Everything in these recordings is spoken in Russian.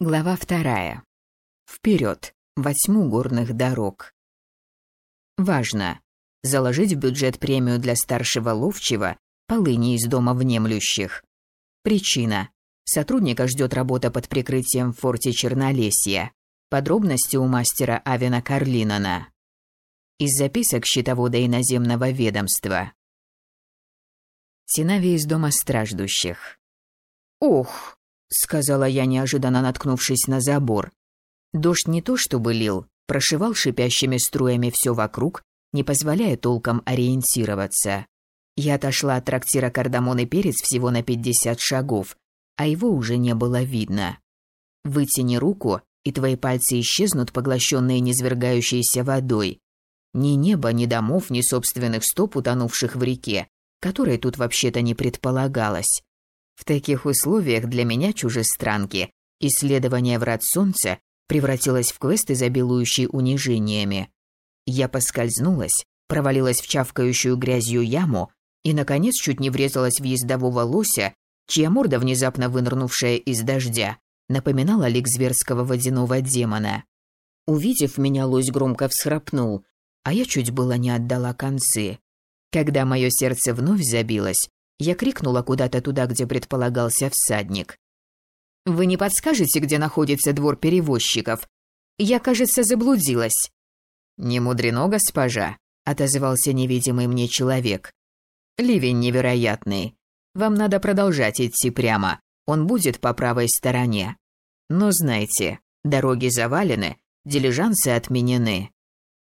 Глава вторая. Вперед, восьму горных дорог. Важно. Заложить в бюджет премию для старшего ловчего полыни из дома внемлющих. Причина. Сотрудника ждет работа под прикрытием в форте Чернолесья. Подробности у мастера Авина Карлинана. Из записок счетовода иноземного ведомства. Синави из дома страждущих. Ох, — сказала я, неожиданно наткнувшись на забор. Дождь не то чтобы лил, прошивал шипящими струями все вокруг, не позволяя толком ориентироваться. Я отошла от трактира «Кардамон и перец» всего на пятьдесят шагов, а его уже не было видно. Вытяни руку, и твои пальцы исчезнут, поглощенные низвергающейся водой. Ни неба, ни домов, ни собственных стоп, утонувших в реке, которой тут вообще-то не предполагалось. В таких условиях для меня, чужестранки, исследование врат солнца превратилось в квест, изобилующий унижениями. Я поскользнулась, провалилась в чавкающую грязью яму и, наконец, чуть не врезалась в ездового лося, чья морда, внезапно вынырнувшая из дождя, напоминала лик зверского водяного демона. Увидев меня, лось громко всхрапнул, а я чуть было не отдала концы. Когда мое сердце вновь забилось, я крикнула куда-то туда, где предполагался всадник. «Вы не подскажете, где находится двор перевозчиков? Я, кажется, заблудилась». «Не мудрено, госпожа», — отозвался невидимый мне человек. «Ливень невероятный. Вам надо продолжать идти прямо. Он будет по правой стороне. Но знайте, дороги завалены, дилижансы отменены».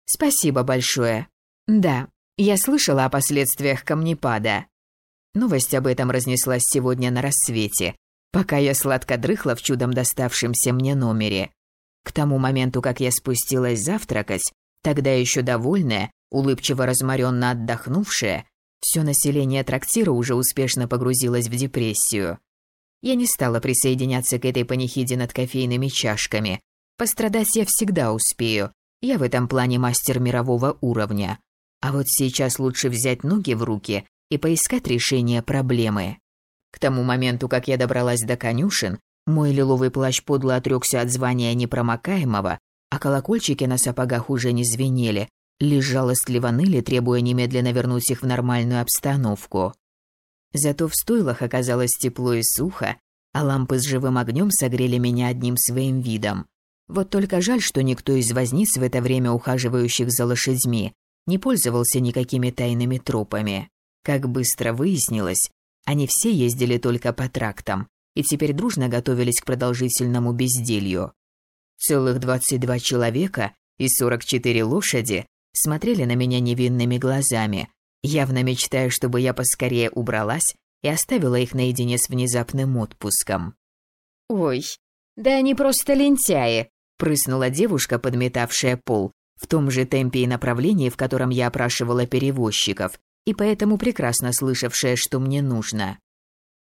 «Спасибо большое. Да, я слышала о последствиях камнепада». Новость об этом разнеслась сегодня на рассвете, пока я сладко дрыхла в чудом доставшемся мне номере. К тому моменту, как я спустилась завтракать, тогда еще довольная, улыбчиво разморенно отдохнувшая, все население трактира уже успешно погрузилось в депрессию. Я не стала присоединяться к этой панихиде над кофейными чашками. Пострадать я всегда успею. Я в этом плане мастер мирового уровня. А вот сейчас лучше взять ноги в руки и поискать решение проблемы. К тому моменту, как я добралась до конюшен, мой лиловый плащ подло отрёкся от звания непромокаемого, а колокольчики на сапогах уже не звенели, лишь жалостливо ныли, требуя немедленно вернуть их в нормальную обстановку. Зато в стойлах оказалось тепло и сухо, а лампы с живым огнем согрели меня одним своим видом. Вот только жаль, что никто из возниц в это время ухаживающих за лошадьми не пользовался никакими тайными тропами. Как быстро выяснилось, они все ездили только по трактам и теперь дружно готовились к продолжительному безделью. Целых 22 человека и 44 лошади смотрели на меня невинными глазами, явно мечтая, чтобы я поскорее убралась и оставила их наедине с внезапным отпуском. «Ой, да они просто лентяи», — прыснула девушка, подметавшая пол, в том же темпе и направлении, в котором я опрашивала перевозчиков, и поэтому прекрасно слышавшая, что мне нужно.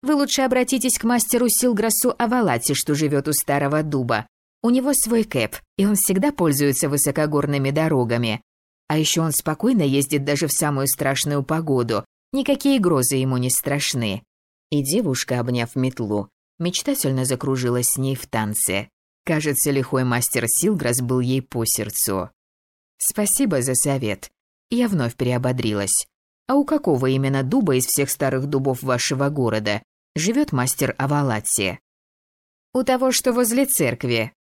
Вы лучше обратитесь к мастеру Силграсу Авалати, что живет у старого дуба. У него свой кэп, и он всегда пользуется высокогорными дорогами. А еще он спокойно ездит даже в самую страшную погоду. Никакие грозы ему не страшны. И девушка, обняв метлу, мечтательно закружилась с ней в танце. Кажется, лихой мастер Силграс был ей по сердцу. Спасибо за совет. Я вновь приободрилась. А у какого именно дуба из всех старых дубов вашего города живет мастер Авалатси? У того, что возле церкви.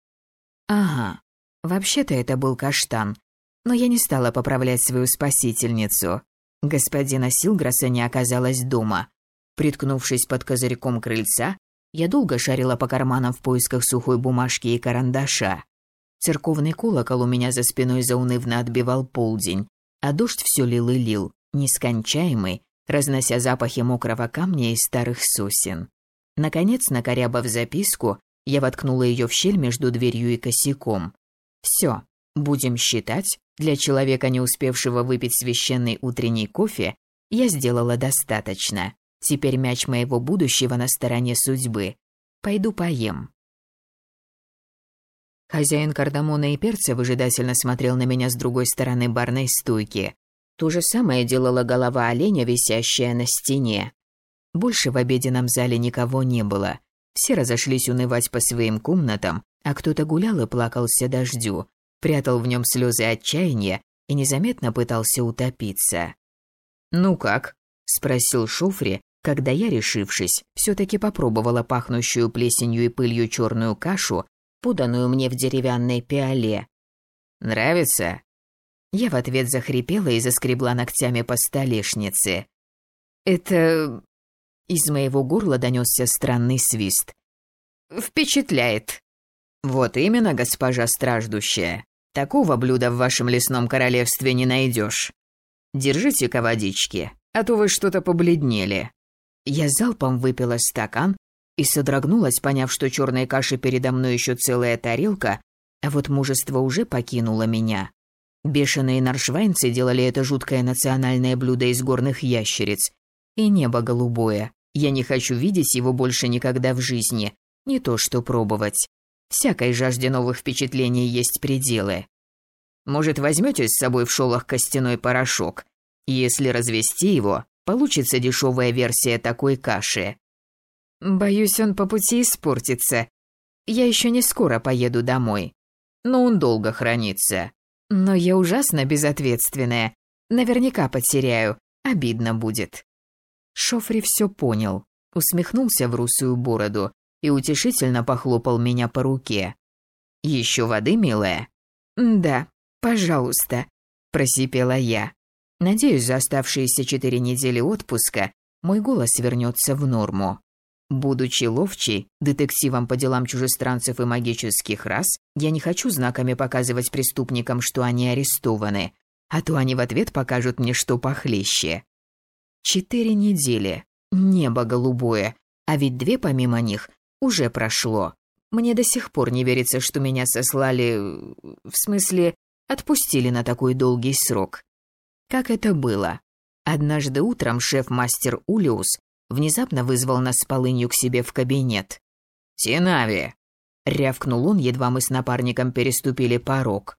Ага. Вообще-то это был каштан. Но я не стала поправлять свою спасительницу. Господина Силграса не оказалось дома. Приткнувшись под козырьком крыльца, я долго шарила по карманам в поисках сухой бумажки и карандаша. Церковный колокол у меня за спиной заунывно отбивал полдень, а дождь все лил и лил нескончаемый, разнося запахи мокрого камня и старых сосен. Наконец, накорябав записку, я воткнула ее в щель между дверью и косяком. Все, будем считать, для человека, не успевшего выпить священный утренний кофе, я сделала достаточно. Теперь мяч моего будущего на стороне судьбы. Пойду поем. Хозяин кардамона и перца выжидательно смотрел на меня с другой стороны барной стойки. То же самое делала голова оленя, висящая на стене. Больше в обеденном зале никого не было. Все разошлись унывать по своим комнатам, а кто-то гулял и плакался дождю, прятал в нем слезы отчаяния и незаметно пытался утопиться. «Ну как?» – спросил Шуфри, когда я, решившись, все-таки попробовала пахнущую плесенью и пылью черную кашу, поданную мне в деревянной пиале. «Нравится?» Я в ответ захрипела и заскребла ногтями по столешнице. «Это...» Из моего горла донесся странный свист. «Впечатляет!» «Вот именно, госпожа страждущая. Такого блюда в вашем лесном королевстве не найдешь. Держите-ка водички, а то вы что-то побледнели». Я залпом выпила стакан и содрогнулась, поняв, что черной каши передо мной еще целая тарелка, а вот мужество уже покинуло меня. Бешеные наршвайнцы делали это жуткое национальное блюдо из горных ящериц. И небо голубое. Я не хочу видеть его больше никогда в жизни. Не то что пробовать. Всякой жажде новых впечатлений есть пределы. Может, возьмете с собой в шолах костяной порошок? Если развести его, получится дешевая версия такой каши. Боюсь, он по пути испортится. Я еще не скоро поеду домой. Но он долго хранится. Но я ужасно безответственная. Наверняка потеряю. Обидно будет. Шофри все понял. Усмехнулся в русую бороду и утешительно похлопал меня по руке. «Еще воды, милая?» «Да, пожалуйста», – просипела я. Надеюсь, за оставшиеся четыре недели отпуска мой голос вернется в норму. Будучи ловчей, детективом по делам чужестранцев и магических рас, я не хочу знаками показывать преступникам, что они арестованы, а то они в ответ покажут мне, что похлеще. Четыре недели. Небо голубое. А ведь две помимо них уже прошло. Мне до сих пор не верится, что меня сослали... В смысле, отпустили на такой долгий срок. Как это было? Однажды утром шеф-мастер Улиус внезапно вызвал нас с полынью к себе в кабинет. «Тинави!» — рявкнул он, едва мы с напарником переступили порог.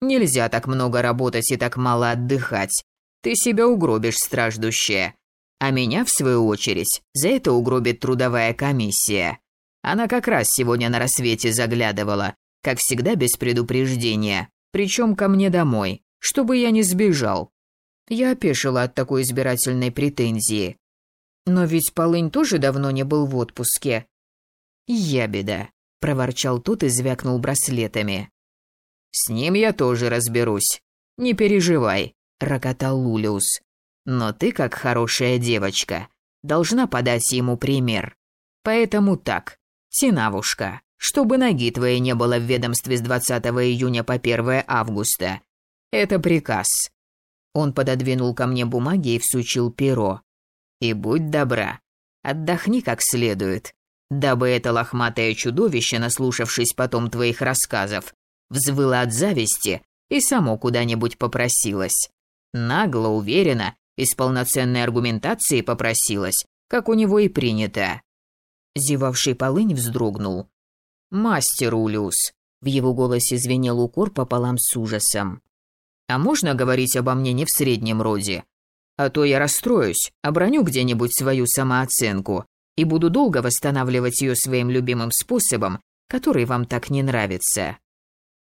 «Нельзя так много работать и так мало отдыхать. Ты себя угробишь, страждущая. А меня, в свою очередь, за это угробит трудовая комиссия. Она как раз сегодня на рассвете заглядывала, как всегда без предупреждения, причем ко мне домой, чтобы я не сбежал. Я опешила от такой избирательной претензии. Но ведь Полынь тоже давно не был в отпуске. Я беда, проворчал тот и звякнул браслетами. С ним я тоже разберусь. Не переживай, рокотал Лулиус. Но ты, как хорошая девочка, должна подать ему пример. Поэтому так, Синавушка, чтобы ноги твоей не было в ведомстве с 20 июня по 1 августа. Это приказ. Он пододвинул ко мне бумаги и всучил перо. И будь добра, отдохни как следует, дабы это лохматое чудовище, наслушавшись потом твоих рассказов, взвыло от зависти и само куда-нибудь попросилось. Нагло, уверенно и с полноценной аргументацией попросилась, как у него и принято. Зевавший полынь вздрогнул. «Мастер Улиус», — в его голосе звенел укор пополам с ужасом. «А можно говорить обо мне не в среднем роде? А то я расстроюсь, оброню где-нибудь свою самооценку и буду долго восстанавливать ее своим любимым способом, который вам так не нравится».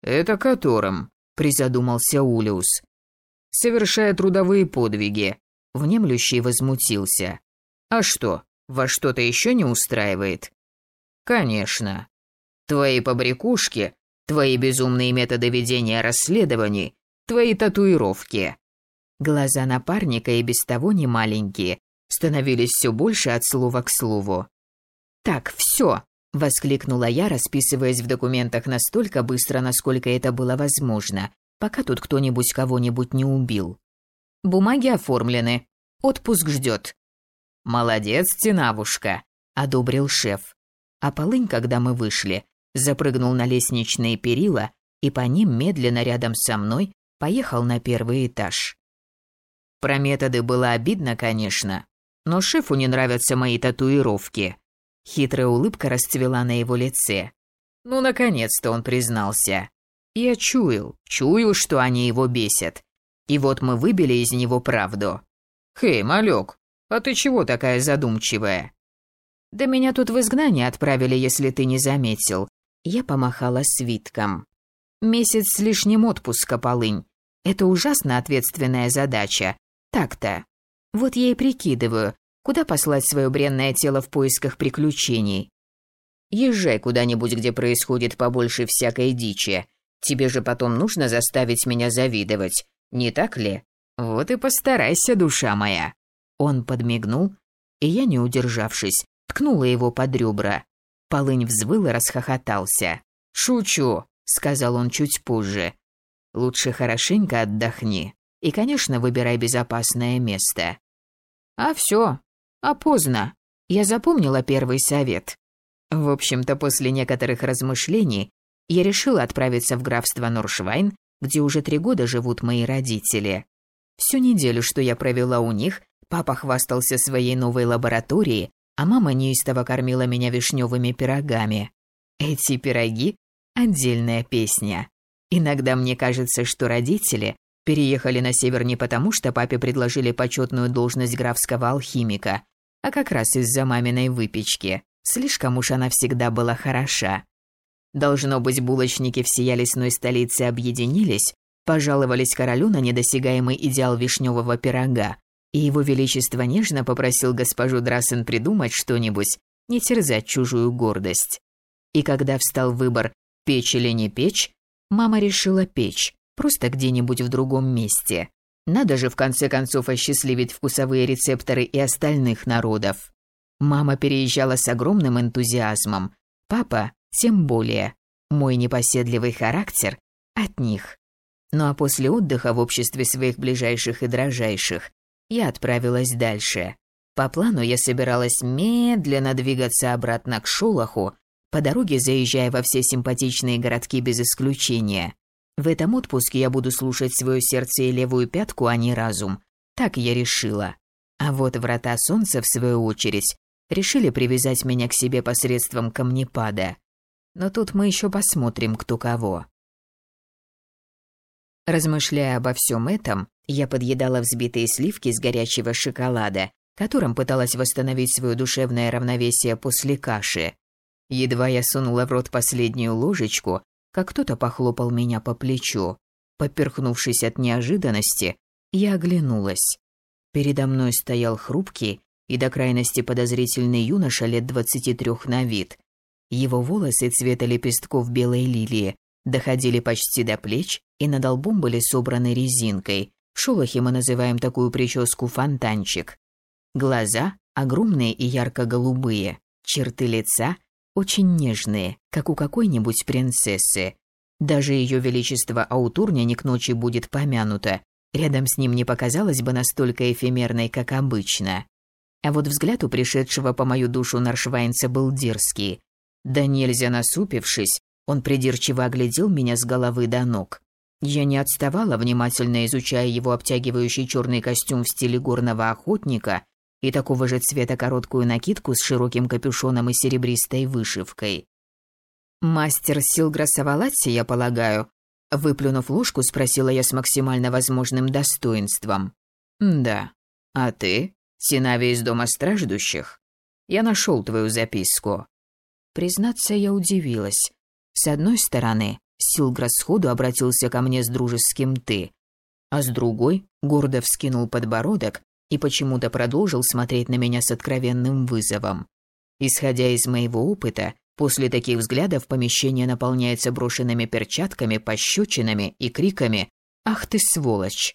«Это которым?» — призадумался Улиус. «Совершая трудовые подвиги». Внемлющий возмутился. «А что, вас что-то еще не устраивает? Конечно. Твои побрякушки, твои безумные методы ведения расследований, твои татуировки. Глаза напарника и без того не маленькие, становились все больше от слова к слову. Так, все, воскликнула я, расписываясь в документах настолько быстро, насколько это было возможно, пока тут кто-нибудь кого-нибудь не убил. Бумаги оформлены. Отпуск ждет. «Молодец, Тинавушка», — одобрил шеф. А полынь, когда мы вышли, запрыгнул на лестничные перила и по ним медленно рядом со мной поехал на первый этаж. Про методы было обидно, конечно, но шефу не нравятся мои татуировки. Хитрая улыбка расцвела на его лице. Ну, наконец-то он признался. Я чуял, чуял, что они его бесят. И вот мы выбили из него правду. «Хей, малек, «А ты чего такая задумчивая?» «Да меня тут в изгнание отправили, если ты не заметил. Я помахала свитком. Месяц с лишним отпуска, полынь. Это ужасно ответственная задача. Так-то. Вот я и прикидываю, куда послать свое бренное тело в поисках приключений. Езжай куда-нибудь, где происходит побольше всякой дичи. Тебе же потом нужно заставить меня завидовать, не так ли? Вот и постарайся, душа моя. Он подмигнул, и я, не удержавшись, ткнула его под ребра. Полынь взвыл и расхохотался. «Шучу», — сказал он чуть позже. «Лучше хорошенько отдохни. И, конечно, выбирай безопасное место». «А все. А поздно. Я запомнила первый совет. В общем-то, после некоторых размышлений я решила отправиться в графство Норшвайн, где уже три года живут мои родители. Всю неделю, что я провела у них, папа хвастался своей новой лабораторией, а мама неистово кормила меня вишневыми пирогами. Эти пироги – отдельная песня. Иногда мне кажется, что родители переехали на север не потому, что папе предложили почетную должность графского алхимика, а как раз из-за маминой выпечки. Слишком уж она всегда была хороша. Должно быть, булочники всея лесной столицы объединились, пожаловались королю на недосягаемый идеал вишневого пирога, и его величество нежно попросил госпожу Драссен придумать что-нибудь, не терзать чужую гордость. И когда встал выбор печь или не печь, мама решила печь, просто где-нибудь в другом месте. Надо же в конце концов осчастливить вкусовые рецепторы и остальных народов. Мама переезжала с огромным энтузиазмом, папа тем более. Мой непоседливый характер от них. Ну а после отдыха в обществе своих ближайших и дрожайших я отправилась дальше. По плану я собиралась медленно двигаться обратно к Шолоху, по дороге заезжая во все симпатичные городки без исключения. В этом отпуске я буду слушать свое сердце и левую пятку, а не разум. Так я решила. А вот врата солнца, в свою очередь, решили привязать меня к себе посредством камнепада. Но тут мы еще посмотрим, кто кого. Размышляя обо всем этом, я подъедала взбитые сливки с горячего шоколада, которым пыталась восстановить свое душевное равновесие после каши. Едва я сунула в рот последнюю ложечку, как кто-то похлопал меня по плечу. Поперхнувшись от неожиданности, я оглянулась. Передо мной стоял хрупкий, и до крайности подозрительный юноша лет двадцати трех на вид. Его волосы цвета лепестков белой лилии доходили почти до плеч и над лбом были собраны резинкой. В шолохе мы называем такую прическу фонтанчик. Глаза огромные и ярко-голубые, черты лица очень нежные, как у какой-нибудь принцессы. Даже ее величество Аутурня не к ночи будет помянуто. Рядом с ним не показалось бы настолько эфемерной, как обычно. А вот взгляд у пришедшего по мою душу наршвайнца был дерзкий. Да нельзя насупившись, он придирчиво оглядел меня с головы до ног. Я не отставала, внимательно изучая его обтягивающий черный костюм в стиле горного охотника и такого же цвета короткую накидку с широким капюшоном и серебристой вышивкой. «Мастер Силгра Савалатси, я полагаю?» Выплюнув ложку, спросила я с максимально возможным достоинством. «Да. А ты?» Синави из дома страждущих? Я нашел твою записку. Признаться, я удивилась. С одной стороны, Силграс сходу обратился ко мне с дружеским «ты», а с другой гордо вскинул подбородок и почему-то продолжил смотреть на меня с откровенным вызовом. Исходя из моего опыта, после таких взглядов помещение наполняется брошенными перчатками, пощечинами и криками «Ах ты сволочь!»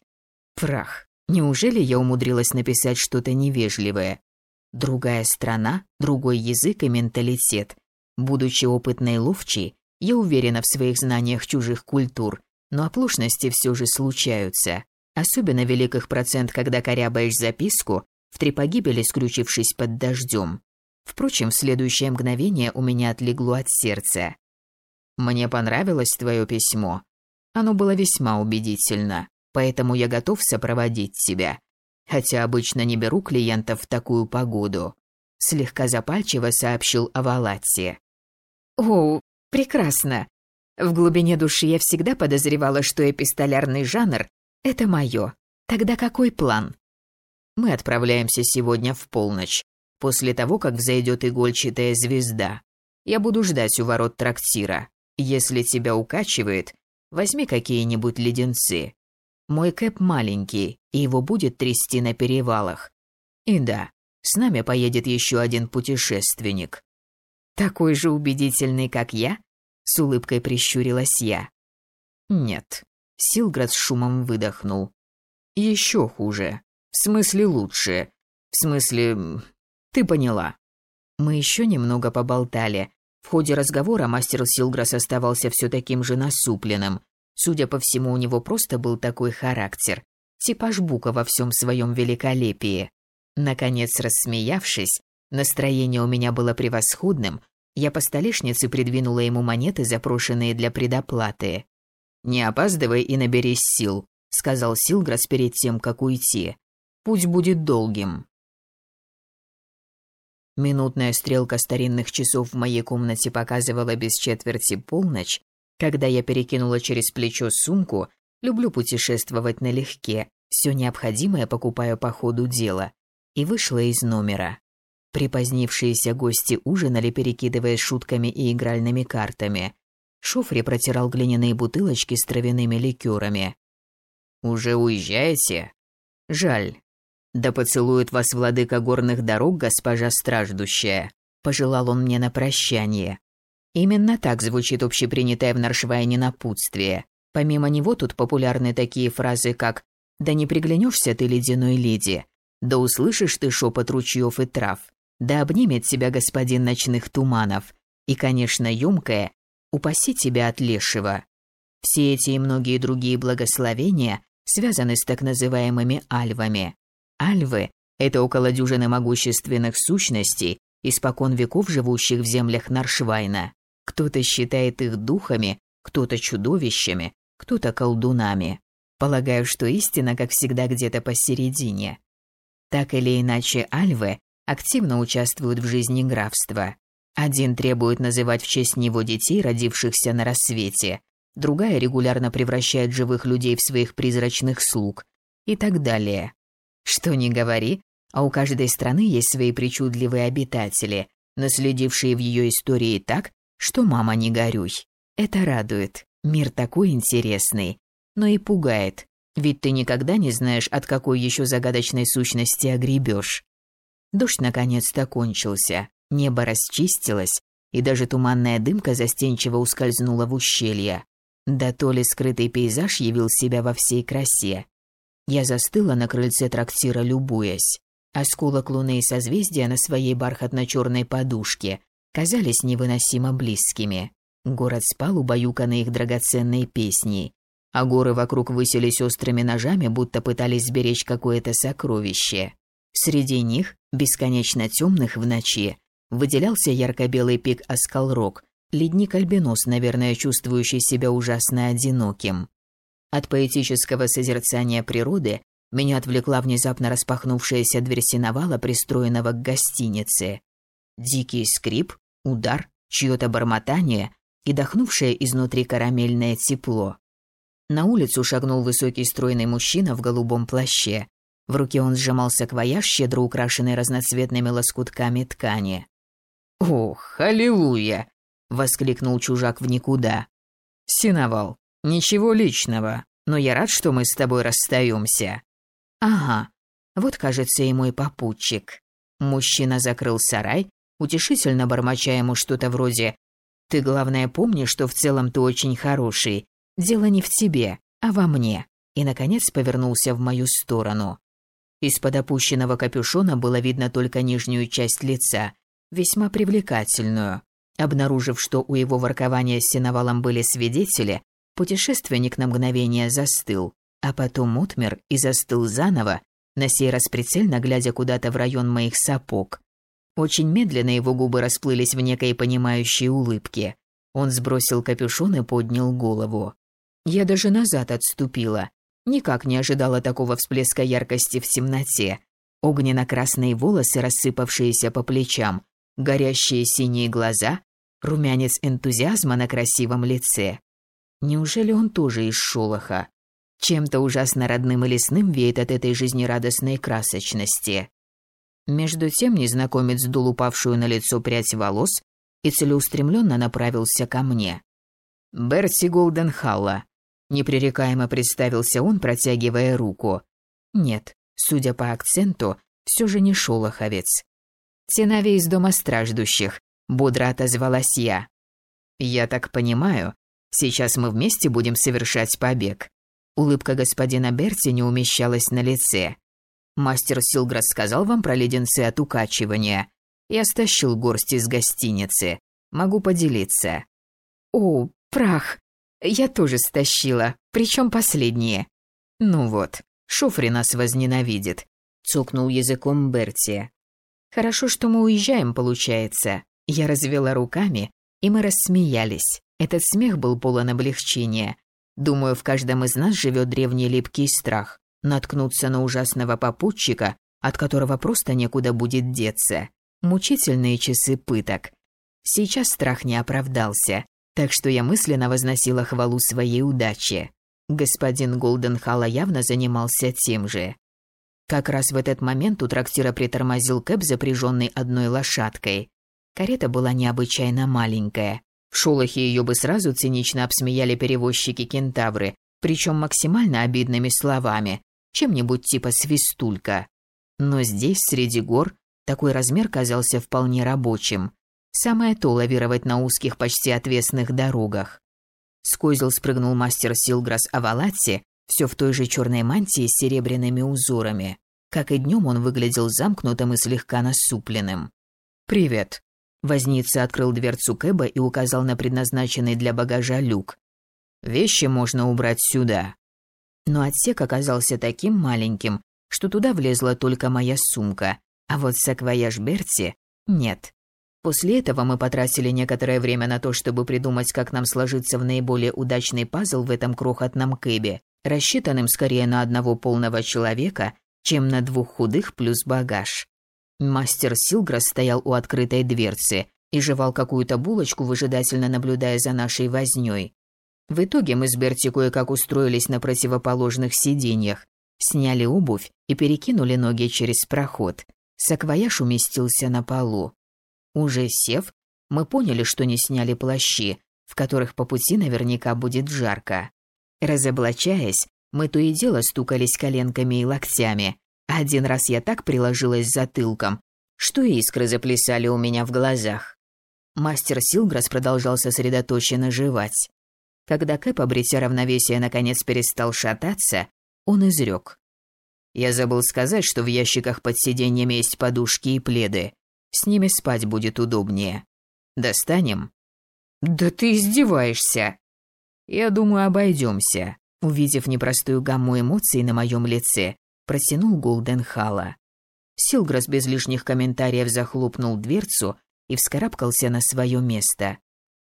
Прах. Неужели я умудрилась написать что-то невежливое? Другая страна, другой язык и менталитет. Будучи опытной ловчей, я уверена в своих знаниях чужих культур, но оплошности все же случаются. Особенно велик их процент, когда корябаешь записку, в три погибели скрючившись под дождем. Впрочем, в следующее мгновение у меня отлегло от сердца. «Мне понравилось твое письмо. Оно было весьма убедительно поэтому я готов сопроводить тебя. Хотя обычно не беру клиентов в такую погоду», — слегка запальчиво сообщил Авалатси. «О, прекрасно. В глубине души я всегда подозревала, что эпистолярный жанр — это мое. Тогда какой план?» «Мы отправляемся сегодня в полночь, после того, как взойдет игольчатая звезда. Я буду ждать у ворот трактира. Если тебя укачивает, возьми какие-нибудь леденцы. Мой кэп маленький, и его будет трясти на перевалах. И да, с нами поедет еще один путешественник. Такой же убедительный, как я? С улыбкой прищурилась я. Нет. Силград с шумом выдохнул. Еще хуже. В смысле лучше. В смысле... Ты поняла. Мы еще немного поболтали. В ходе разговора мастер Силграс оставался все таким же насупленным. Судя по всему, у него просто был такой характер. Типаж Бука во всем своем великолепии. Наконец, рассмеявшись, настроение у меня было превосходным, я по столешнице придвинула ему монеты, запрошенные для предоплаты. «Не опаздывай и наберись сил», — сказал Силграс перед тем, как уйти. «Путь будет долгим». Минутная стрелка старинных часов в моей комнате показывала без четверти полночь, когда я перекинула через плечо сумку, люблю путешествовать налегке, все необходимое покупаю по ходу дела, и вышла из номера. Припозднившиеся гости ужинали, перекидываясь шутками и игральными картами. Шофри протирал глиняные бутылочки с травяными ликерами. «Уже уезжаете?» «Жаль. Да поцелует вас владыка горных дорог, госпожа страждущая», — пожелал он мне на прощание. Именно так звучит общепринятое в Наршвайне напутствие. Помимо него тут популярны такие фразы, как «Да не приглянешься ты ледяной леди», «Да услышишь ты шепот ручьев и трав», «Да обнимет тебя господин ночных туманов», и, конечно, ёмкое «Упаси тебя от лешего». Все эти и многие другие благословения связаны с так называемыми альвами. Альвы – это около дюжины могущественных сущностей, испокон веков живущих в землях Наршвайна. Кто-то считает их духами, кто-то чудовищами, кто-то колдунами. Полагаю, что истина, как всегда, где-то посередине. Так или иначе, альвы активно участвуют в жизни графства. Один требует называть в честь него детей, родившихся на рассвете, другая регулярно превращает живых людей в своих призрачных слуг и так далее. Что ни говори, а у каждой страны есть свои причудливые обитатели, наследившие в ее истории так, что мама не горюй. Это радует. Мир такой интересный, но и пугает, ведь ты никогда не знаешь, от какой еще загадочной сущности огребешь. Дождь наконец-то кончился, небо расчистилось, и даже туманная дымка застенчиво ускользнула в ущелье. Да то ли скрытый пейзаж явил себя во всей красе. Я застыла на крыльце трактира, любуясь. Осколок луны и созвездия на своей бархатно-черной подушке казались невыносимо близкими. Город спал, убаюканный их драгоценной песней, а горы вокруг высились острыми ножами, будто пытались сберечь какое-то сокровище. Среди них, бесконечно темных в ночи, выделялся ярко-белый пик Аскалрок, ледник-альбинос, наверное, чувствующий себя ужасно одиноким. От поэтического созерцания природы меня отвлекла внезапно распахнувшаяся дверь сеновала, пристроенного к гостинице. Дикий скрип, удар, чье-то бормотание и дохнувшее изнутри карамельное тепло. На улицу шагнул высокий стройный мужчина в голубом плаще. В руке он сжимал саквояж, щедро украшенный разноцветными лоскутками ткани. «Ох, аллилуйя!» — воскликнул чужак в никуда. «Синовал, «Ничего личного, но я рад, что мы с тобой расстаемся». «Ага, вот, кажется, и мой попутчик». Мужчина закрыл сарай, утешительно бормоча ему что-то вроде «Ты, главное, помни, что в целом ты очень хороший. Дело не в тебе, а во мне». И, наконец, повернулся в мою сторону. Из-под опущенного капюшона было видно только нижнюю часть лица, весьма привлекательную. Обнаружив, что у его воркования с сеновалом были свидетели, Путешественник на мгновение застыл, а потом отмер и застыл заново, на сей раз прицельно глядя куда-то в район моих сапог. Очень медленно его губы расплылись в некой понимающей улыбке. Он сбросил капюшон и поднял голову. Я даже назад отступила. Никак не ожидала такого всплеска яркости в темноте. Огненно-красные волосы, рассыпавшиеся по плечам, горящие синие глаза, румянец энтузиазма на красивом лице. Неужели он тоже из шолоха? Чем-то ужасно родным и лесным веет от этой жизнерадостной красочности. Между тем незнакомец дул упавшую на лицо прядь волос, и целеустремленно направился ко мне. «Берти Голденхалла», — непререкаемо представился он, протягивая руку. «Нет, судя по акценту, все же не шолоховец». «Тенаве из дома страждущих», — бодро отозвалась я. «Я так понимаю, сейчас мы вместе будем совершать побег». Улыбка господина Берти не умещалась на лице. «Мастер Силграс сказал вам про леденцы от укачивания. Я стащил горсть из гостиницы. Могу поделиться». «О, прах! Я тоже стащила, причем последние». «Ну вот, Шофри нас возненавидит», — цокнул языком Берти. «Хорошо, что мы уезжаем, получается». Я развела руками, и мы рассмеялись. Этот смех был полон облегчения. Думаю, в каждом из нас живет древний липкий страх. Наткнуться на ужасного попутчика, от которого просто некуда будет деться. Мучительные часы пыток. Сейчас страх не оправдался, так что я мысленно возносила хвалу своей удаче. Господин Голденхалла явно занимался тем же. Как раз в этот момент у трактира притормозил кэп, запряженный одной лошадкой. Карета была необычайно маленькая. В шолохе ее бы сразу цинично обсмеяли перевозчики-кентавры, причем максимально обидными словами, чем-нибудь типа свистулька. Но здесь, среди гор, такой размер казался вполне рабочим. Самое то лавировать на узких, почти отвесных дорогах. С спрыгнул мастер Силграс Авалатти, все в той же черной мантии с серебряными узорами. Как и днем он выглядел замкнутым и слегка насупленным. «Привет», Возница открыл дверцу Кэба и указал на предназначенный для багажа люк. «Вещи можно убрать сюда». Но отсек оказался таким маленьким, что туда влезла только моя сумка, а вот саквояж Берти – нет. После этого мы потратили некоторое время на то, чтобы придумать, как нам сложиться в наиболее удачный пазл в этом крохотном кэбе, рассчитанным скорее на одного полного человека, чем на двух худых плюс багаж. Мастер Силграс стоял у открытой дверцы и жевал какую-то булочку, выжидательно наблюдая за нашей вознёй. В итоге мы с Берти кое-как устроились на противоположных сиденьях, сняли обувь и перекинули ноги через проход. Саквояж уместился на полу. Уже сев, мы поняли, что не сняли плащи, в которых по пути наверняка будет жарко. Разоблачаясь, мы то и дело стукались коленками и локтями, один раз я так приложилась затылком, что искры заплясали у меня в глазах. Мастер Силграс продолжал сосредоточенно жевать. Когда Кэп, обретя равновесие, наконец перестал шататься, он изрек. «Я забыл сказать, что в ящиках под сиденьями есть подушки и пледы. С ними спать будет удобнее. Достанем?» «Да ты издеваешься!» «Я думаю, обойдемся». Увидев непростую гамму эмоций на моем лице, протянул Голденхала. Силграс без лишних комментариев захлопнул дверцу и вскарабкался на свое место.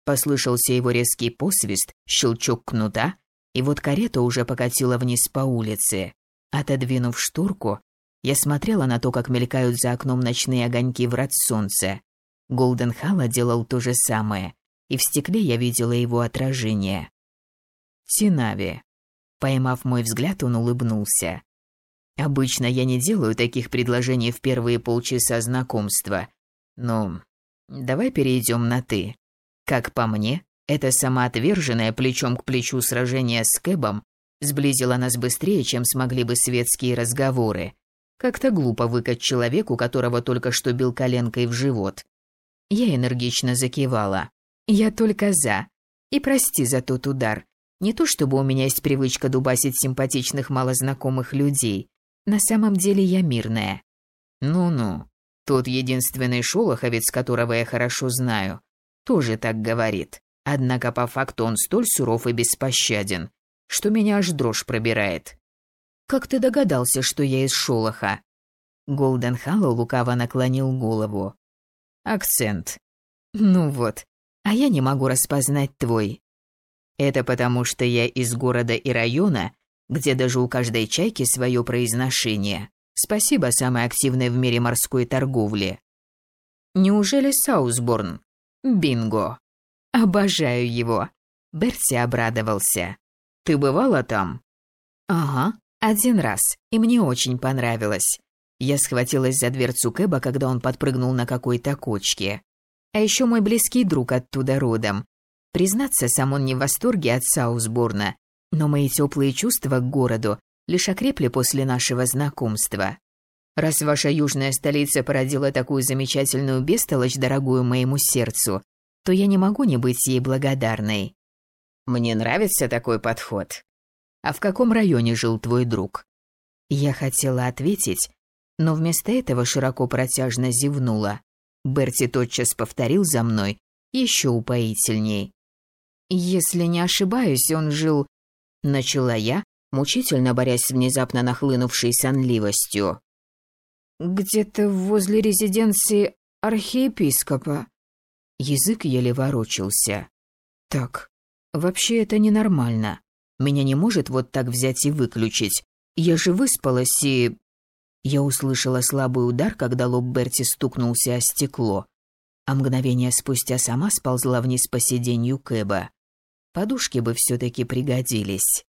Послышался его резкий посвист, щелчок кнута, и вот карета уже покатила вниз по улице. Отодвинув шторку, я смотрела на то, как мелькают за окном ночные огоньки врат солнца. Голденхалла делал то же самое, и в стекле я видела его отражение. Тинави. Поймав мой взгляд, он улыбнулся. Обычно я не делаю таких предложений в первые полчаса знакомства. Но давай перейдем на «ты». Как по мне, это самоотверженное плечом к плечу сражение с Кэбом сблизило нас быстрее, чем смогли бы светские разговоры. Как-то глупо выкать человеку, которого только что бил коленкой в живот. Я энергично закивала. Я только за. И прости за тот удар. Не то чтобы у меня есть привычка дубасить симпатичных малознакомых людей, на самом деле я мирная. Ну-ну, тот единственный шолоховец, которого я хорошо знаю, тоже так говорит. Однако по факту он столь суров и беспощаден, что меня аж дрожь пробирает. Как ты догадался, что я из шолоха? Голден Халлоу лукаво наклонил голову. Акцент. Ну вот, а я не могу распознать твой. Это потому, что я из города и района, где даже у каждой чайки свое произношение. Спасибо самой активной в мире морской торговли. Неужели Саусборн? Бинго. Обожаю его. Берти обрадовался. Ты бывала там? Ага, один раз, и мне очень понравилось. Я схватилась за дверцу Кэба, когда он подпрыгнул на какой-то кочке. А еще мой близкий друг оттуда родом. Признаться, сам он не в восторге от Саусборна, но мои теплые чувства к городу лишь окрепли после нашего знакомства. Раз ваша южная столица породила такую замечательную бестолочь, дорогую моему сердцу, то я не могу не быть ей благодарной. Мне нравится такой подход. А в каком районе жил твой друг? Я хотела ответить, но вместо этого широко протяжно зевнула. Берти тотчас повторил за мной, еще упоительней. Если не ошибаюсь, он жил... Начала я, мучительно борясь с внезапно нахлынувшей сонливостью. Где-то возле резиденции архиепископа. Язык еле ворочался. Так, вообще это ненормально. Меня не может вот так взять и выключить. Я же выспалась и... Я услышала слабый удар, когда лоб Берти стукнулся о стекло, а мгновение спустя сама сползла вниз по сиденью Кэба. Подушки бы все таки пригодились.